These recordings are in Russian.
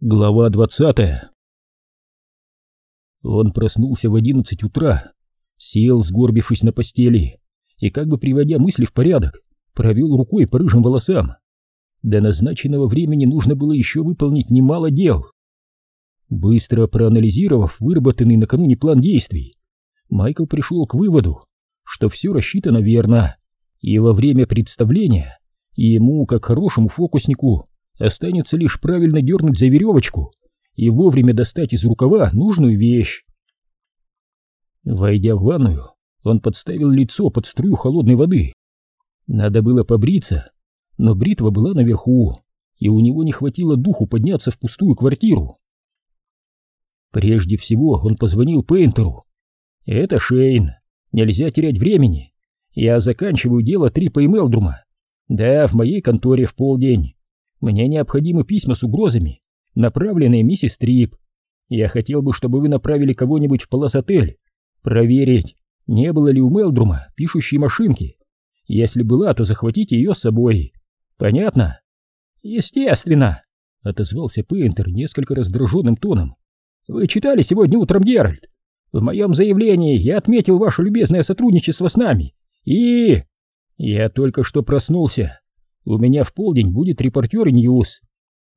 Глава двадцатая Он проснулся в одиннадцать утра, сел, сгорбившись на постели, и, как бы приводя мысли в порядок, провел рукой по рыжим волосам. До назначенного времени нужно было еще выполнить немало дел. Быстро проанализировав выработанный накануне план действий, Майкл пришел к выводу, что все рассчитано верно, и во время представления ему, как хорошему фокуснику, Останется лишь правильно дернуть за веревочку и вовремя достать из рукава нужную вещь. Войдя в ванную, он подставил лицо под струю холодной воды. Надо было побриться, но бритва была наверху, и у него не хватило духу подняться в пустую квартиру. Прежде всего он позвонил Пейнтеру. «Это Шейн. Нельзя терять времени. Я заканчиваю дело Трипа и Мелдрума. Да, в моей конторе в полдень. Мне необходимы письма с угрозами, направленные миссис Трип. Я хотел бы, чтобы вы направили кого-нибудь в Палас-отель, проверить, не было ли у Мелдрума пишущей машинки. Если была, то захватите ее с собой. Понятно? Естественно, отозвался Пейнтер несколько раздраженным тоном. Вы читали сегодня утром Геральд? В моем заявлении я отметил ваше любезное сотрудничество с нами. И... Я только что проснулся. У меня в полдень будет репортер Ньюс.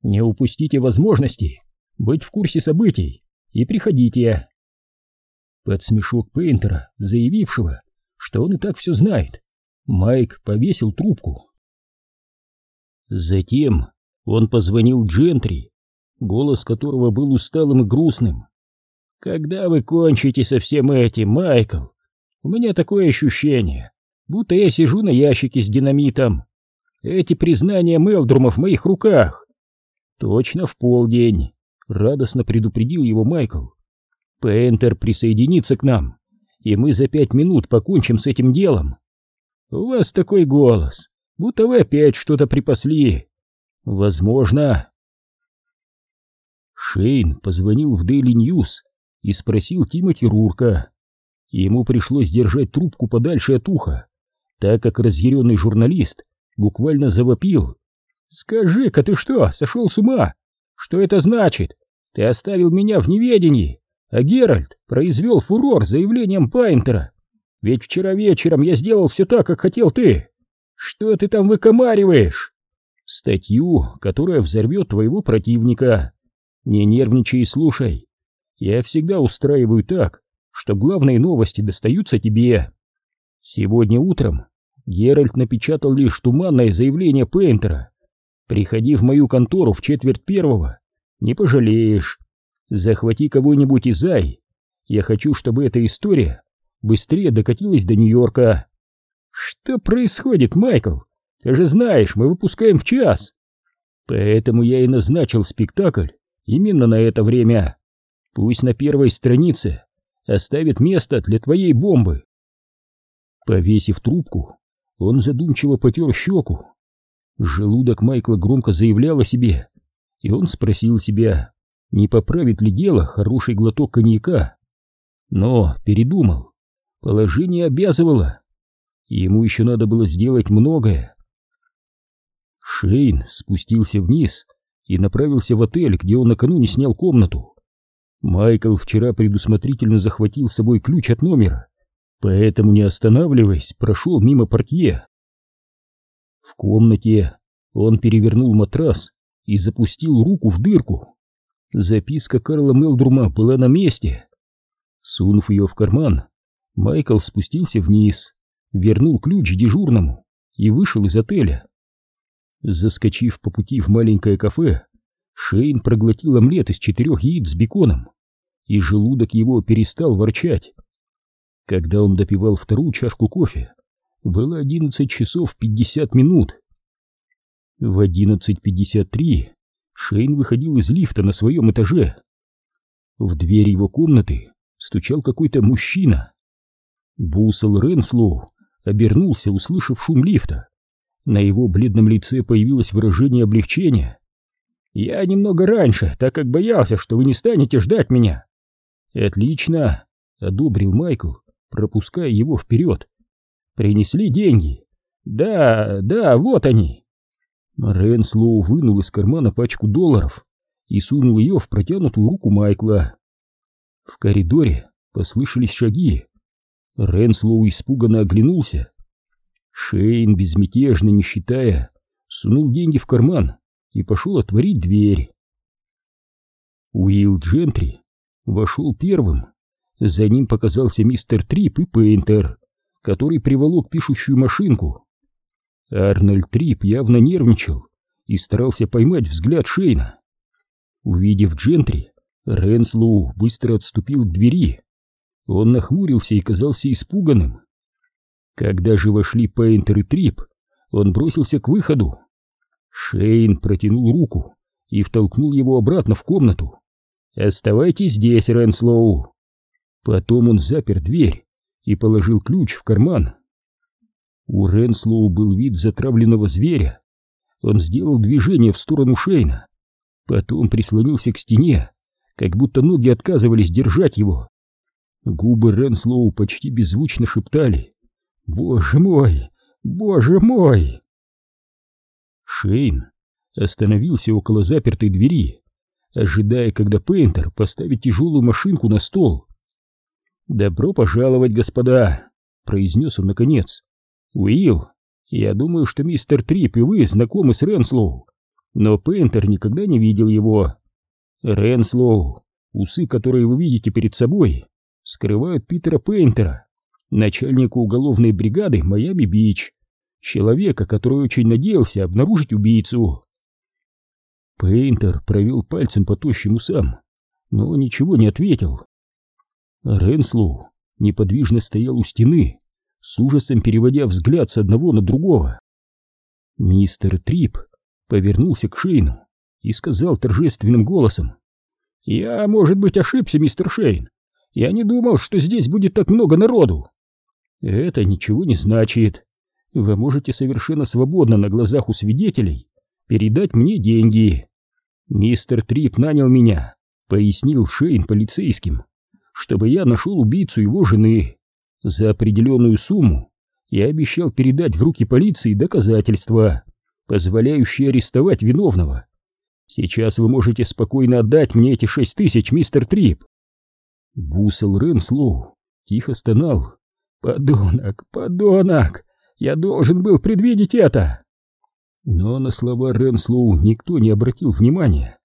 Не упустите возможности быть в курсе событий и приходите. Под смешок Пейнтера, заявившего, что он и так все знает, Майк повесил трубку. Затем он позвонил Джентри, голос которого был усталым и грустным. «Когда вы кончите со всем этим, Майкл? У меня такое ощущение, будто я сижу на ящике с динамитом эти признания Мелдрума в моих руках. Точно в полдень, радостно предупредил его Майкл. Пейнтер присоединится к нам, и мы за пять минут покончим с этим делом. У вас такой голос, будто вы опять что-то припасли. Возможно. Шейн позвонил в Daily News и спросил Тимоти Рурка. Ему пришлось держать трубку подальше от уха, так как разъяренный журналист буквально завопил. «Скажи-ка ты что, сошел с ума? Что это значит? Ты оставил меня в неведении, а Геральт произвел фурор заявлением Пайнтера. Ведь вчера вечером я сделал все так, как хотел ты. Что ты там выкомариваешь?» «Статью, которая взорвет твоего противника. Не нервничай и слушай. Я всегда устраиваю так, что главные новости достаются тебе. Сегодня утром Геральт напечатал лишь туманное заявление Пейнтера. «Приходи в мою контору в четверть первого. Не пожалеешь. Захвати кого-нибудь из Ай. Я хочу, чтобы эта история быстрее докатилась до Нью-Йорка». «Что происходит, Майкл? Ты же знаешь, мы выпускаем в час». «Поэтому я и назначил спектакль именно на это время. Пусть на первой странице оставит место для твоей бомбы». Повесив трубку, он задумчиво потер щеку. Желудок Майкла громко заявлял о себе, и он спросил себя, не поправит ли дело хороший глоток коньяка. Но передумал. Положение обязывало. Ему еще надо было сделать многое. Шейн спустился вниз и направился в отель, где он накануне снял комнату. Майкл вчера предусмотрительно захватил с собой ключ от номера поэтому, не останавливаясь, прошел мимо портье. В комнате он перевернул матрас и запустил руку в дырку. Записка Карла Мелдрума была на месте. Сунув ее в карман, Майкл спустился вниз, вернул ключ дежурному и вышел из отеля. Заскочив по пути в маленькое кафе, Шейн проглотил омлет из четырех яиц с беконом, и желудок его перестал ворчать. Когда он допивал вторую чашку кофе, было 11 часов 50 минут. В 11.53 Шейн выходил из лифта на своем этаже. В дверь его комнаты стучал какой-то мужчина. Бусел Ренслоу обернулся, услышав шум лифта. На его бледном лице появилось выражение облегчения. «Я немного раньше, так как боялся, что вы не станете ждать меня». «Отлично», — одобрил Майкл пропуская его вперед. «Принесли деньги?» «Да, да, вот они!» Ренслоу вынул из кармана пачку долларов и сунул ее в протянутую руку Майкла. В коридоре послышались шаги. Ренслоу испуганно оглянулся. Шейн, безмятежно не считая, сунул деньги в карман и пошел отворить дверь. Уилл Джентри вошел первым. За ним показался мистер Трип и Пейнтер, который приволок пишущую машинку. Арнольд Трип явно нервничал и старался поймать взгляд Шейна. Увидев Джентри, Ренслоу быстро отступил к двери. Он нахмурился и казался испуганным. Когда же вошли Пейнтер и Трип, он бросился к выходу. Шейн протянул руку и втолкнул его обратно в комнату. «Оставайтесь здесь, Ренслоу!» Потом он запер дверь и положил ключ в карман. У Ренслоу был вид затравленного зверя. Он сделал движение в сторону Шейна, потом прислонился к стене, как будто ноги отказывались держать его. Губы Ренслоу почти беззвучно шептали «Боже мой! Боже мой!» Шейн остановился около запертой двери, ожидая, когда Пейнтер поставит тяжелую машинку на стол. «Добро пожаловать, господа!» — произнес он наконец. «Уилл, я думаю, что мистер Трип и вы знакомы с Ренслоу, но Пейнтер никогда не видел его. Ренслоу, усы, которые вы видите перед собой, скрывают Питера Пейнтера, начальника уголовной бригады Майами-Бич, человека, который очень надеялся обнаружить убийцу. Пейнтер провел пальцем по тощим усам, но ничего не ответил. Ренслоу неподвижно стоял у стены, с ужасом переводя взгляд с одного на другого. Мистер Трип повернулся к Шейну и сказал торжественным голосом. «Я, может быть, ошибся, мистер Шейн. Я не думал, что здесь будет так много народу». «Это ничего не значит. Вы можете совершенно свободно на глазах у свидетелей передать мне деньги. Мистер Трип нанял меня», — пояснил Шейн полицейским, «чтобы я нашел убийцу его жены. За определенную сумму я обещал передать в руки полиции доказательства, позволяющие арестовать виновного. Сейчас вы можете спокойно отдать мне эти шесть тысяч, мистер Трип. Бусел Ренслоу тихо стонал. «Подонок, подонок! Я должен был предвидеть это!» Но на слова Ренслоу никто не обратил внимания.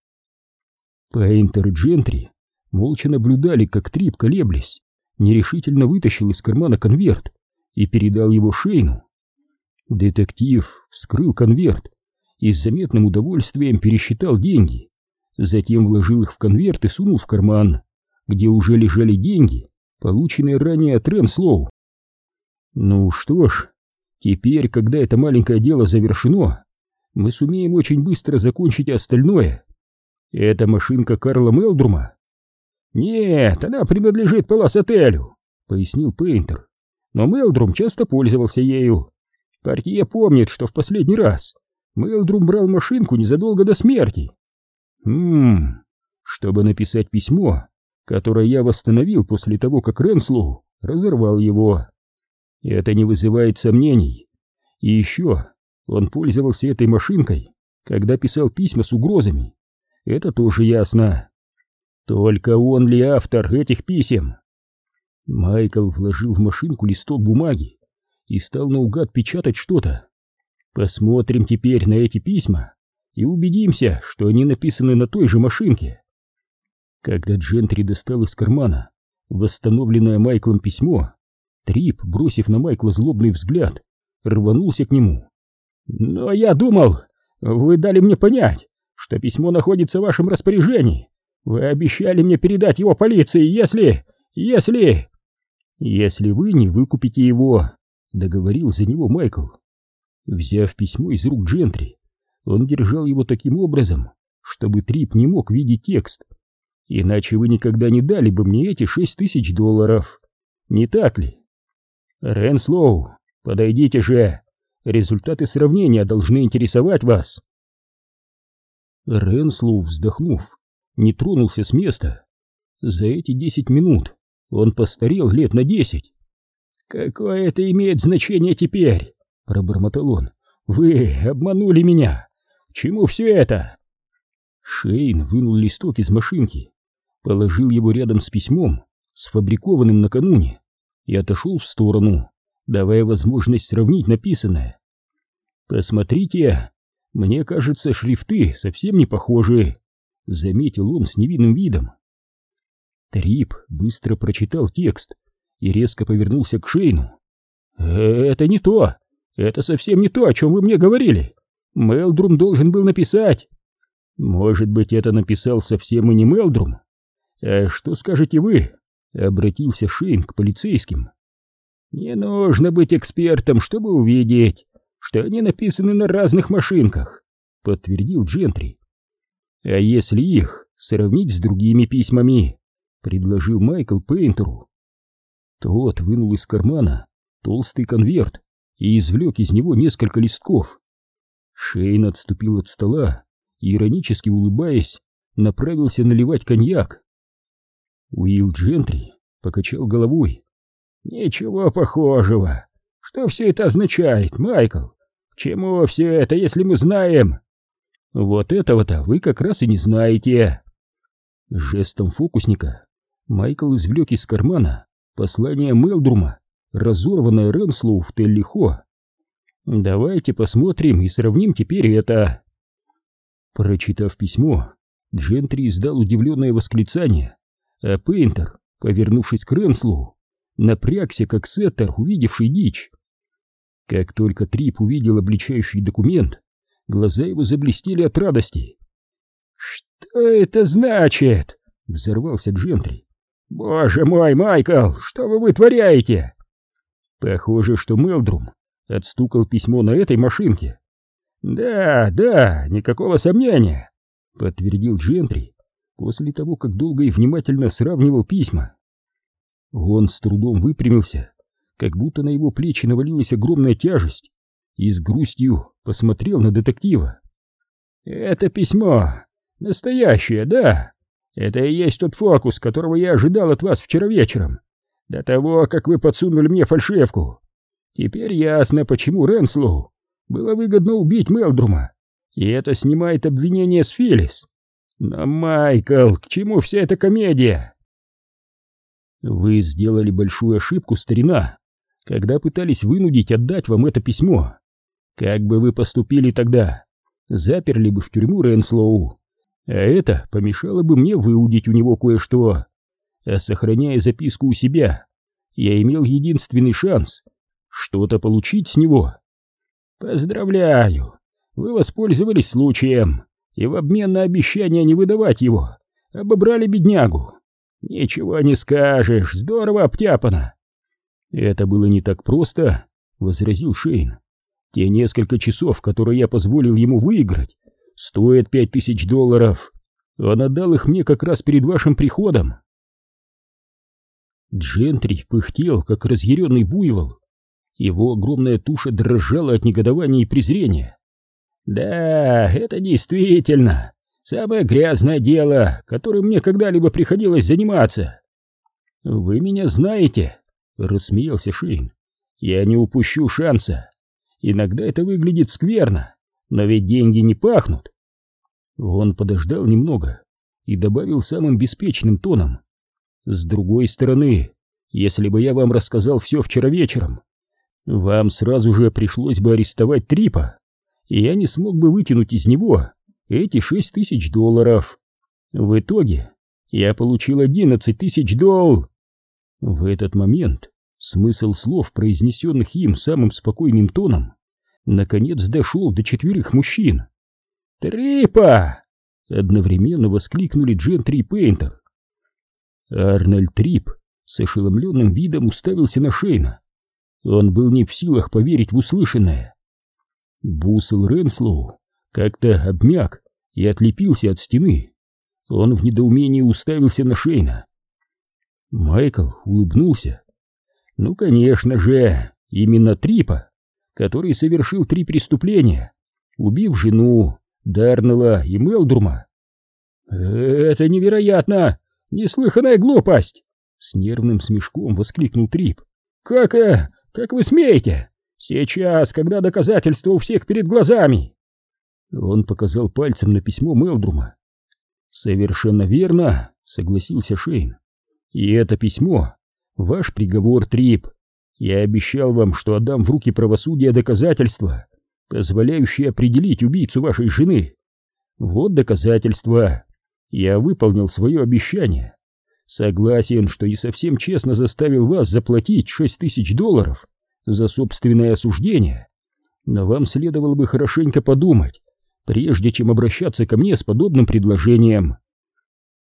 Пейнтер Джентри молча наблюдали, как Трип, колеблясь, нерешительно вытащил из кармана конверт и передал его Шейну. Детектив вскрыл конверт и с заметным удовольствием пересчитал деньги, затем вложил их в конверт и сунул в карман, где уже лежали деньги, полученные ранее от Ренслоу. Ну что ж, теперь, когда это маленькое дело завершено, мы сумеем очень быстро закончить остальное. Это машинка Карла Мелдрума. Нет, она принадлежит Палас-отелю, пояснил Пейнтер. Но Мелдрум часто пользовался ею. Партия помнит, что в последний раз Мелдрум брал машинку незадолго до смерти. Хм, чтобы написать письмо, которое я восстановил после того, как Ренслоу разорвал его. Это не вызывает сомнений. И еще он пользовался этой машинкой, когда писал письма с угрозами. Это тоже ясно. Только он ли автор этих писем? Майкл вложил в машинку листок бумаги и стал наугад печатать что-то. Посмотрим теперь на эти письма и убедимся, что они написаны на той же машинке. Когда Джентри достал из кармана восстановленное Майклом письмо, Трип, бросив на Майкла злобный взгляд, рванулся к нему. «Но я думал, вы дали мне понять, что письмо находится в вашем распоряжении. Вы обещали мне передать его полиции, если... если...» «Если вы не выкупите его», — договорил за него Майкл. Взяв письмо из рук Джентри, он держал его таким образом, чтобы Трип не мог видеть текст. «Иначе вы никогда не дали бы мне эти шесть тысяч долларов. Не так ли?» «Ренслоу, подойдите же! Результаты сравнения должны интересовать вас!» Ренслоу, вздохнув, не тронулся с места. За эти десять минут он постарел лет на десять. «Какое это имеет значение теперь?» — пробормотал он. «Вы обманули меня! К чему все это?» Шейн вынул листок из машинки, положил его рядом с письмом, сфабрикованным накануне, и отошел в сторону, давая возможность сравнить написанное. «Посмотрите, мне кажется, шрифты совсем не похожи», — заметил он с невинным видом. Трип быстро прочитал текст и резко повернулся к Шейну. «Это не то! Это совсем не то, о чем вы мне говорили! Мелдрум должен был написать!» «Может быть, это написал совсем и не Мелдрум? А что скажете вы?» — обратился Шейн к полицейским. «Не нужно быть экспертом, чтобы увидеть, что они написаны на разных машинках», — подтвердил Джентри. «А если их сравнить с другими письмами?» — предложил Майкл Пейнтеру. Тот вынул из кармана толстый конверт и извлек из него несколько листков. Шейн отступил от стола и, иронически улыбаясь, направился наливать коньяк. Уилл Джентри покачал головой. «Ничего похожего. Что все это означает, Майкл? К чему все это, если мы знаем?» «Вот этого-то вы как раз и не знаете». Жестом фокусника Майкл извлек из кармана послание Мелдрума, разорванное Ренслоу в Теллихо. «Давайте посмотрим и сравним теперь это». Прочитав письмо, Джентри издал удивленное восклицание, а Пейнтер, повернувшись к Ренслоу, напрягся, как сеттер, увидевший дичь. Как только Трип увидел обличающий документ, глаза его заблестели от радости. «Что это значит?» — взорвался Джентри. «Боже мой, Майкл, что вы вытворяете?» Похоже, что Мелдрум отстукал письмо на этой машинке. «Да, да, никакого сомнения», — подтвердил Джентри после того, как долго и внимательно сравнивал письма. Он с трудом выпрямился, как будто на его плечи навалилась огромная тяжесть, и с грустью посмотрел на детектива. «Это письмо настоящее, да?» Это и есть тот фокус, которого я ожидал от вас вчера вечером, до того, как вы подсунули мне фальшивку. Теперь ясно, почему Ренслоу было выгодно убить Мелдрума, и это снимает обвинение с Филлис. Но, Майкл, к чему вся эта комедия? Вы сделали большую ошибку, старина, когда пытались вынудить отдать вам это письмо. Как бы вы поступили тогда? Заперли бы в тюрьму Ренслоу а это помешало бы мне выудить у него кое-что. А сохраняя записку у себя, я имел единственный шанс что-то получить с него. Поздравляю, вы воспользовались случаем и в обмен на обещание не выдавать его обобрали беднягу. Ничего не скажешь, здорово обтяпано. Это было не так просто, возразил Шейн. Те несколько часов, которые я позволил ему выиграть, стоят пять тысяч долларов. Он отдал их мне как раз перед вашим приходом. Джентри пыхтел, как разъяренный буйвол. Его огромная туша дрожала от негодования и презрения. «Да, это действительно самое грязное дело, которым мне когда-либо приходилось заниматься». «Вы меня знаете», — рассмеялся Шейн. «Я не упущу шанса. Иногда это выглядит скверно, но ведь деньги не пахнут. Он подождал немного и добавил самым беспечным тоном. С другой стороны, если бы я вам рассказал все вчера вечером, вам сразу же пришлось бы арестовать Трипа, и я не смог бы вытянуть из него эти шесть тысяч долларов. В итоге я получил одиннадцать тысяч дол. В этот момент смысл слов, произнесенных им самым спокойным тоном, наконец дошел до четверых мужчин. «Трипа!» — одновременно воскликнули Джентри и Пейнтер. Арнольд Трип с ошеломленным видом уставился на Шейна. Он был не в силах поверить в услышанное. Бусел Ренслоу как-то обмяк и отлепился от стены. Он в недоумении уставился на Шейна. Майкл улыбнулся. «Ну, конечно же, именно Трипа, который совершил три преступления, убив жену, Дарнелла и Мелдрума. «Это невероятно! Неслыханная глупость!» С нервным смешком воскликнул Трип. «Как, э, как вы смеете? Сейчас, когда доказательства у всех перед глазами!» Он показал пальцем на письмо Мелдрума. Совершенно верно, согласился Шейн. И это письмо — ваш приговор, Трип. Я обещал вам, что отдам в руки правосудия доказательства, позволяющие определить убийцу вашей жены. Вот доказательства. Я выполнил свое обещание. Согласен, что и совсем честно заставил вас заплатить шесть тысяч долларов за собственное осуждение. Но вам следовало бы хорошенько подумать, прежде чем обращаться ко мне с подобным предложением.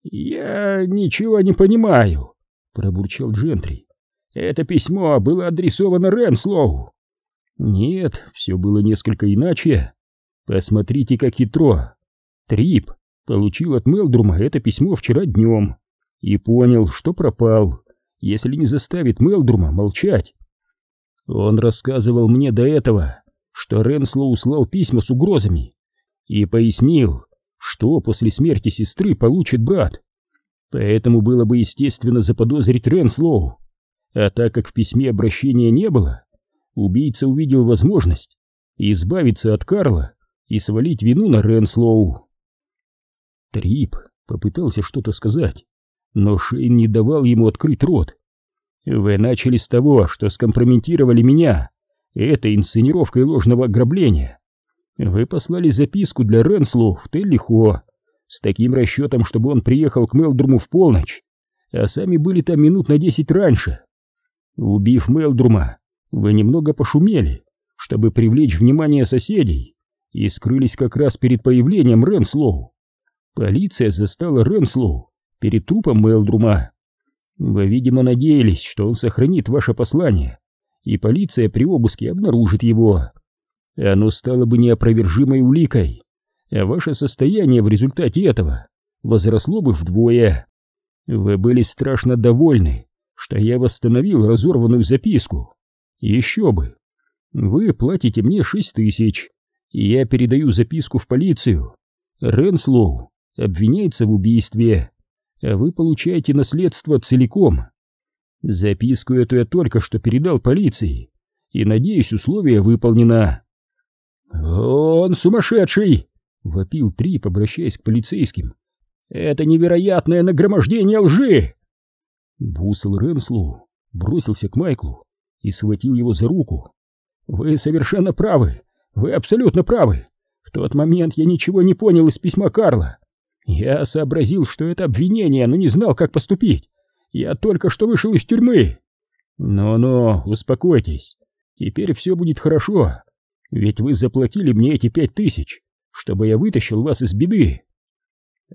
«Я ничего не понимаю», — пробурчал Джентри. «Это письмо было адресовано Ренслоу». «Нет, все было несколько иначе. Посмотрите, как хитро. Трип получил от Мелдрума это письмо вчера днем и понял, что пропал, если не заставит Мелдрума молчать. Он рассказывал мне до этого, что Ренслоу услал письма с угрозами и пояснил, что после смерти сестры получит брат. Поэтому было бы естественно заподозрить Ренслоу. А так как в письме обращения не было, убийца увидел возможность избавиться от Карла и свалить вину на Ренслоу. Трип попытался что-то сказать, но Шейн не давал ему открыть рот. «Вы начали с того, что скомпрометировали меня этой инсценировкой ложного ограбления. Вы послали записку для Ренслу в Теллихо с таким расчетом, чтобы он приехал к Мелдруму в полночь, а сами были там минут на десять раньше. Убив Мелдрума, вы немного пошумели, чтобы привлечь внимание соседей, и скрылись как раз перед появлением Ренслоу. Полиция застала Ренслоу перед трупом Мелдрума. Вы, видимо, надеялись, что он сохранит ваше послание, и полиция при обыске обнаружит его. Оно стало бы неопровержимой уликой, а ваше состояние в результате этого возросло бы вдвое. Вы были страшно довольны, что я восстановил разорванную записку. Еще бы. Вы платите мне шесть тысяч, и я передаю записку в полицию. Ренслоу обвиняется в убийстве, а вы получаете наследство целиком. Записку эту я только что передал полиции, и, надеюсь, условие выполнено. «Он сумасшедший!» — вопил Трип, обращаясь к полицейским. «Это невероятное нагромождение лжи!» Бусел Ренслоу бросился к Майклу и схватил его за руку. «Вы совершенно правы! Вы абсолютно правы! В тот момент я ничего не понял из письма Карла. Я сообразил, что это обвинение, но не знал, как поступить. Я только что вышел из тюрьмы. Но-но, успокойтесь. Теперь все будет хорошо. Ведь вы заплатили мне эти пять тысяч, чтобы я вытащил вас из беды.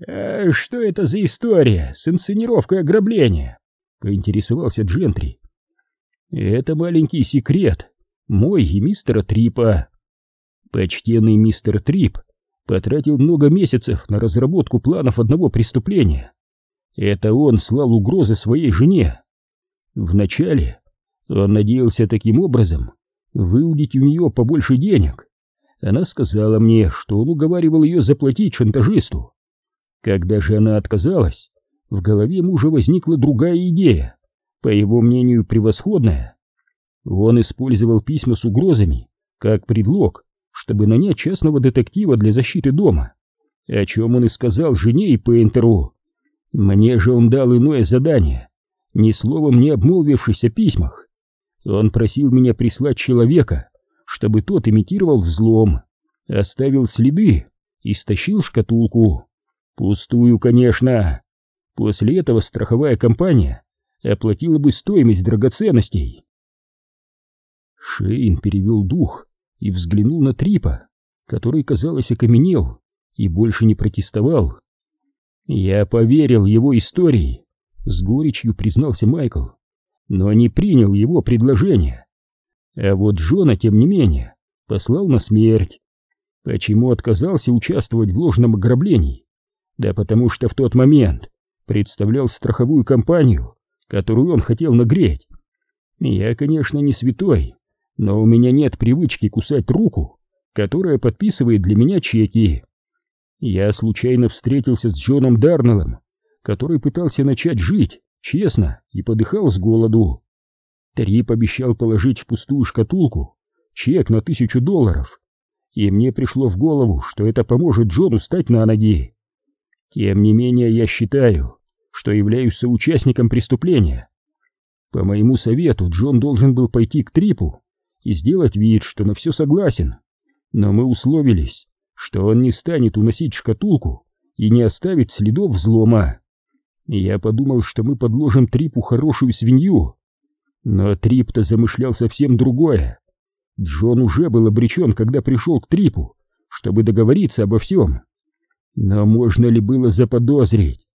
А что это за история с инсценировкой ограбления? Поинтересовался Джентри. Это маленький секрет, мой и мистера Трипа. Почтенный мистер Трип потратил много месяцев на разработку планов одного преступления. Это он слал угрозы своей жене. Вначале он надеялся таким образом выудить у нее побольше денег. Она сказала мне, что он уговаривал ее заплатить шантажисту. Когда же она отказалась, в голове мужа возникла другая идея, по его мнению превосходная. Он использовал письма с угрозами как предлог чтобы нанять частного детектива для защиты дома, о чем он и сказал жене и Пейнтеру. Мне же он дал иное задание, ни словом не обмолвившись о письмах. Он просил меня прислать человека, чтобы тот имитировал взлом, оставил следы и стащил шкатулку. Пустую, конечно. После этого страховая компания оплатила бы стоимость драгоценностей. Шейн перевел дух и взглянул на Трипа, который, казалось, окаменел и больше не протестовал. «Я поверил его истории», — с горечью признался Майкл, но не принял его предложение. А вот Джона, тем не менее, послал на смерть. Почему отказался участвовать в ложном ограблении? Да потому что в тот момент представлял страховую компанию, которую он хотел нагреть. Я, конечно, не святой, но у меня нет привычки кусать руку, которая подписывает для меня чеки. Я случайно встретился с Джоном Дарнеллом, который пытался начать жить, честно, и подыхал с голоду. Трип обещал положить в пустую шкатулку чек на тысячу долларов, и мне пришло в голову, что это поможет Джону стать на ноги. Тем не менее, я считаю, что являюсь соучастником преступления. По моему совету, Джон должен был пойти к Трипу и сделать вид, что на все согласен. Но мы условились, что он не станет уносить шкатулку и не оставит следов взлома. И я подумал, что мы подложим Трипу хорошую свинью. Но Трип-то замышлял совсем другое. Джон уже был обречен, когда пришел к Трипу, чтобы договориться обо всем. Но можно ли было заподозрить?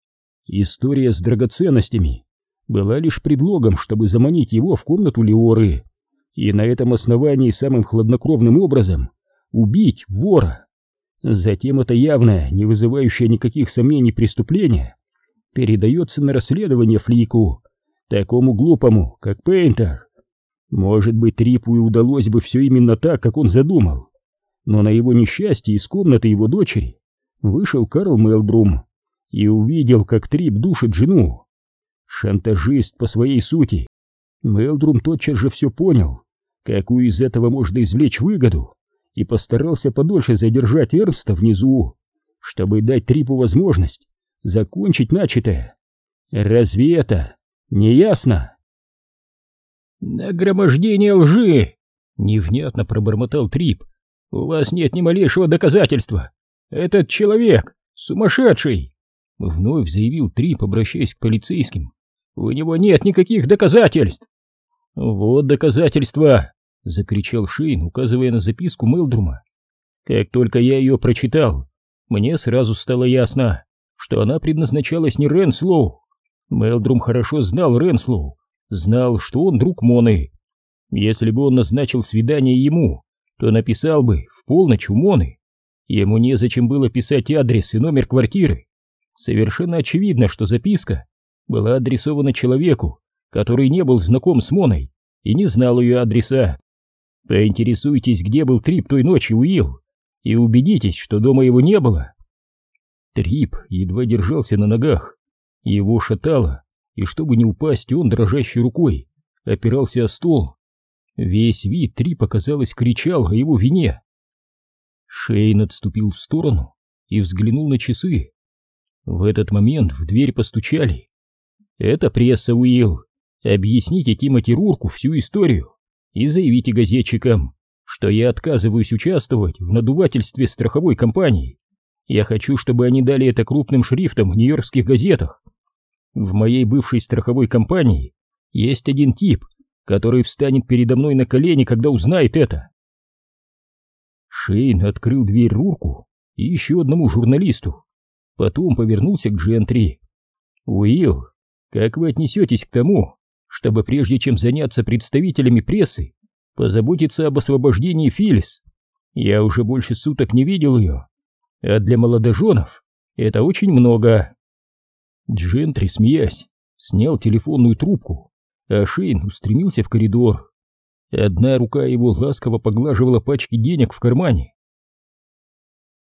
История с драгоценностями была лишь предлогом, чтобы заманить его в комнату Леоры, и на этом основании самым хладнокровным образом убить вора. Затем это явное, не вызывающее никаких сомнений преступление, передается на расследование Флику, такому глупому, как Пейнтер. Может быть, Трипу и удалось бы все именно так, как он задумал, но на его несчастье из комнаты его дочери вышел Карл Мелбрум и увидел, как Трип душит жену. Шантажист по своей сути. Мелдрум тотчас же все понял, какую из этого можно извлечь выгоду, и постарался подольше задержать Эрнста внизу, чтобы дать Трипу возможность закончить начатое. Разве это не ясно? «Нагромождение лжи!» — невнятно пробормотал Трип. «У вас нет ни малейшего доказательства. Этот человек сумасшедший!» Вновь заявил Трип, обращаясь к полицейским. «У него нет никаких доказательств!» «Вот доказательства!» — закричал Шейн, указывая на записку Мелдрума. «Как только я ее прочитал, мне сразу стало ясно, что она предназначалась не Ренслоу. Мелдрум хорошо знал Ренслоу, знал, что он друг Моны. Если бы он назначил свидание ему, то написал бы в полночь у Моны. Ему незачем было писать адрес и номер квартиры. Совершенно очевидно, что записка была адресована человеку, который не был знаком с Моной и не знал ее адреса. Поинтересуйтесь, где был Трип той ночью, Уилл, и убедитесь, что дома его не было. Трип едва держался на ногах, его шатало, и чтобы не упасть, он дрожащей рукой опирался о стол. Весь вид Трипа, казалось, кричал о его вине. Шейн отступил в сторону и взглянул на часы. В этот момент в дверь постучали. «Это пресса, Уилл. Объясните Тимоти Рурку всю историю и заявите газетчикам, что я отказываюсь участвовать в надувательстве страховой компании. Я хочу, чтобы они дали это крупным шрифтом в нью-йоркских газетах. В моей бывшей страховой компании есть один тип, который встанет передо мной на колени, когда узнает это. Шейн открыл дверь Рурку и еще одному журналисту. Потом повернулся к Джентри. «Уилл, как вы отнесетесь к тому, чтобы прежде чем заняться представителями прессы, позаботиться об освобождении Филлис? Я уже больше суток не видел ее, а для молодоженов это очень много». Джентри, смеясь, снял телефонную трубку, а Шейн устремился в коридор. Одна рука его ласково поглаживала пачки денег в кармане,